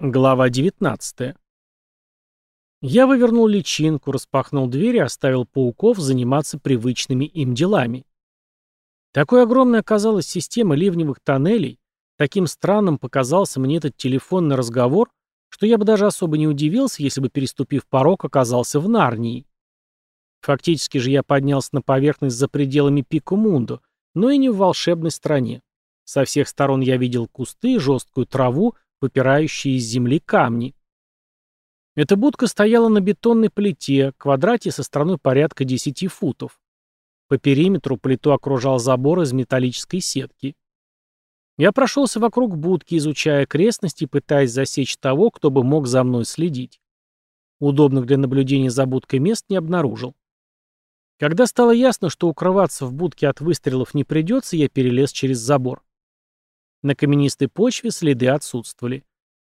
Глава 19. Я вывернул личинку, распахнул дверь и оставил пауков заниматься привычными им делами. Такой огромной оказалась система ливневых тоннелей, таким странным показался мне этот телефонный разговор, что я бы даже особо не удивился, если бы, переступив порог, оказался в Нарнии. Фактически же я поднялся на поверхность за пределами Пику Мунду, но и не в волшебной стране. Со всех сторон я видел кусты, жесткую траву, выпирающие из земли камни. Эта будка стояла на бетонной плите, квадрате со стороной порядка 10 футов. По периметру плиту окружал забор из металлической сетки. Я прошелся вокруг будки, изучая окрестности, пытаясь засечь того, кто бы мог за мной следить. Удобных для наблюдения за будкой мест не обнаружил. Когда стало ясно, что укрываться в будке от выстрелов не придется, я перелез через забор. На каменистой почве следы отсутствовали.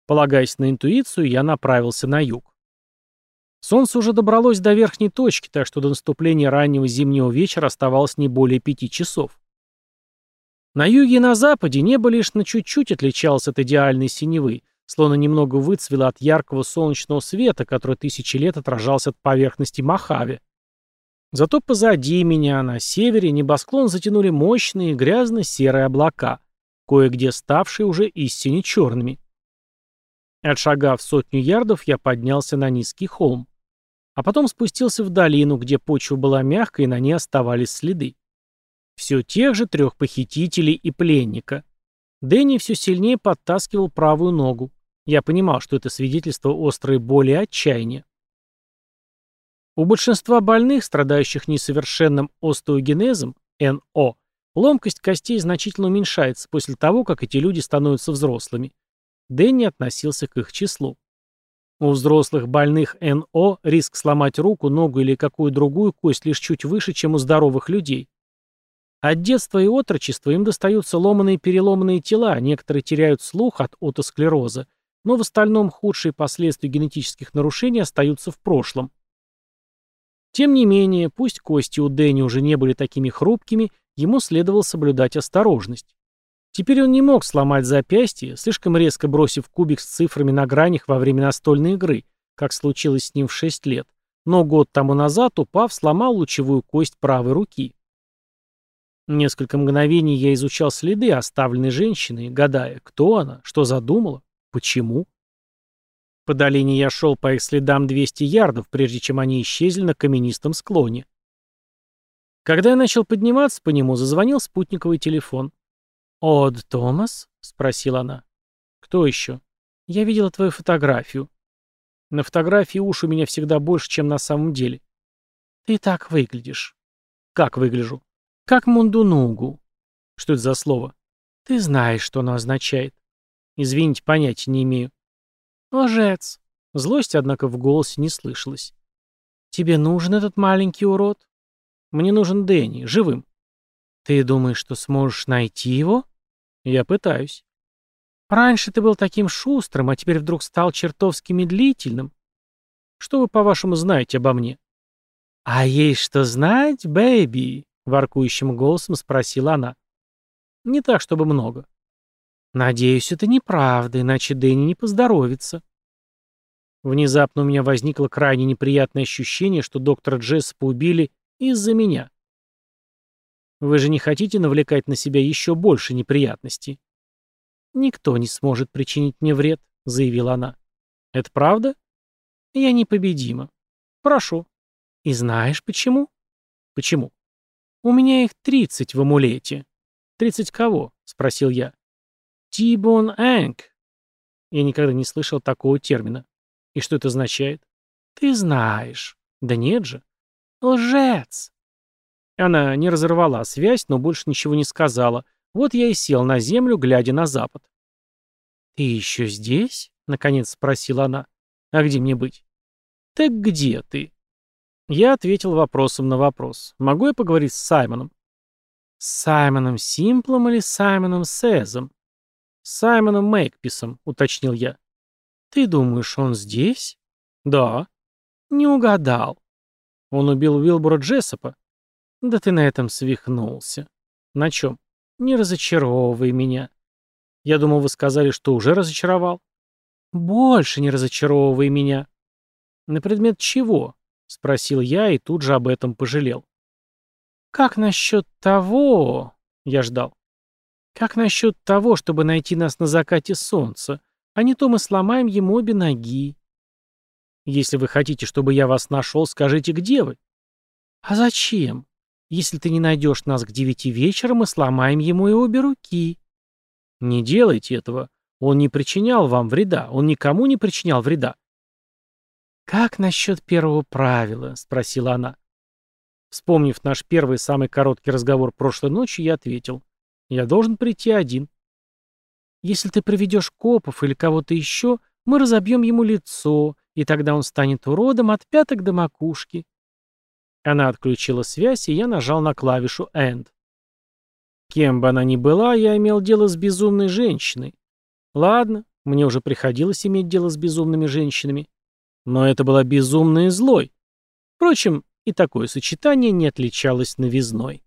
Полагаясь на интуицию, я направился на юг. Солнце уже добралось до верхней точки, так что до наступления раннего зимнего вечера оставалось не более пяти часов. На юге и на западе небо лишь на чуть-чуть отличалось от идеальной синевы, словно немного выцвело от яркого солнечного света, который тысячи лет отражался от поверхности Мохаве. Зато позади меня, на севере, небосклон затянули мощные грязно-серые облака кое-где ставшие уже истине черными. Отшагав сотню ярдов, я поднялся на низкий холм. А потом спустился в долину, где почва была мягкой, и на ней оставались следы. Все тех же трех похитителей и пленника. Дэнни все сильнее подтаскивал правую ногу. Я понимал, что это свидетельство острой боли и отчаяния. У большинства больных, страдающих несовершенным остеогенезом, НО, Ломкость костей значительно уменьшается после того, как эти люди становятся взрослыми. Дэнни относился к их числу. У взрослых больных НО риск сломать руку, ногу или какую другую кость лишь чуть выше, чем у здоровых людей. От детства и отрочества им достаются ломаные переломанные тела, некоторые теряют слух от отосклероза, но в остальном худшие последствия генетических нарушений остаются в прошлом. Тем не менее, пусть кости у Дэнни уже не были такими хрупкими, ему следовало соблюдать осторожность. Теперь он не мог сломать запястье, слишком резко бросив кубик с цифрами на гранях во время настольной игры, как случилось с ним в 6 лет, но год тому назад, упав, сломал лучевую кость правой руки. Несколько мгновений я изучал следы, оставленные женщиной, гадая, кто она, что задумала, почему. По долине я шел по их следам 200 ярдов, прежде чем они исчезли на каменистом склоне. Когда я начал подниматься по нему, зазвонил спутниковый телефон. «Од Томас?» — спросила она. «Кто еще?» «Я видела твою фотографию». «На фотографии уши у меня всегда больше, чем на самом деле». «Ты так выглядишь». «Как выгляжу?» «Как мундунугу». «Что это за слово?» «Ты знаешь, что оно означает». «Извините, понятия не имею». «Лжец». Злость, однако, в голосе не слышалось. «Тебе нужен этот маленький урод?» «Мне нужен Дэнни, живым». «Ты думаешь, что сможешь найти его?» «Я пытаюсь». «Раньше ты был таким шустрым, а теперь вдруг стал чертовски медлительным. Что вы, по-вашему, знаете обо мне?» «А есть что знать, бэйби?» — воркующим голосом спросила она. «Не так, чтобы много. «Надеюсь, это неправда, иначе Дэнни не поздоровится». Внезапно у меня возникло крайне неприятное ощущение, что доктора Джеспа убили из-за меня. Вы же не хотите навлекать на себя еще больше неприятностей? «Никто не сможет причинить мне вред», — заявила она. «Это правда?» «Я непобедима. Прошу». «И знаешь почему?» «Почему?» «У меня их тридцать в амулете». «Тридцать кого?» — спросил я. Тибон Энг. Я никогда не слышал такого термина. И что это означает? Ты знаешь. Да нет же. Лжец. Она не разорвала связь, но больше ничего не сказала. Вот я и сел на землю, глядя на запад. «Ты еще здесь?» — наконец спросила она. «А где мне быть?» «Так где ты?» Я ответил вопросом на вопрос. «Могу я поговорить с Саймоном?» «С Саймоном Симплом или Саймоном Сезом?» «С Саймоном Мэйкписом», — уточнил я. «Ты думаешь, он здесь?» «Да». «Не угадал». «Он убил Уилбора Джессопа?» «Да ты на этом свихнулся». «На чем?» «Не разочаровывай меня». «Я думал, вы сказали, что уже разочаровал». «Больше не разочаровывай меня». «На предмет чего?» — спросил я и тут же об этом пожалел. «Как насчет того...» — я ждал. «Как насчет того, чтобы найти нас на закате солнца? А не то мы сломаем ему обе ноги». «Если вы хотите, чтобы я вас нашел, скажите, где вы?» «А зачем? Если ты не найдешь нас к девяти вечера, мы сломаем ему и обе руки». «Не делайте этого. Он не причинял вам вреда. Он никому не причинял вреда». «Как насчет первого правила?» — спросила она. Вспомнив наш первый самый короткий разговор прошлой ночью, я ответил. «Я должен прийти один». «Если ты приведешь копов или кого-то еще, мы разобьем ему лицо, и тогда он станет уродом от пяток до макушки». Она отключила связь, и я нажал на клавишу «End». Кем бы она ни была, я имел дело с безумной женщиной. Ладно, мне уже приходилось иметь дело с безумными женщинами. Но это была безумная и злой. Впрочем, и такое сочетание не отличалось новизной.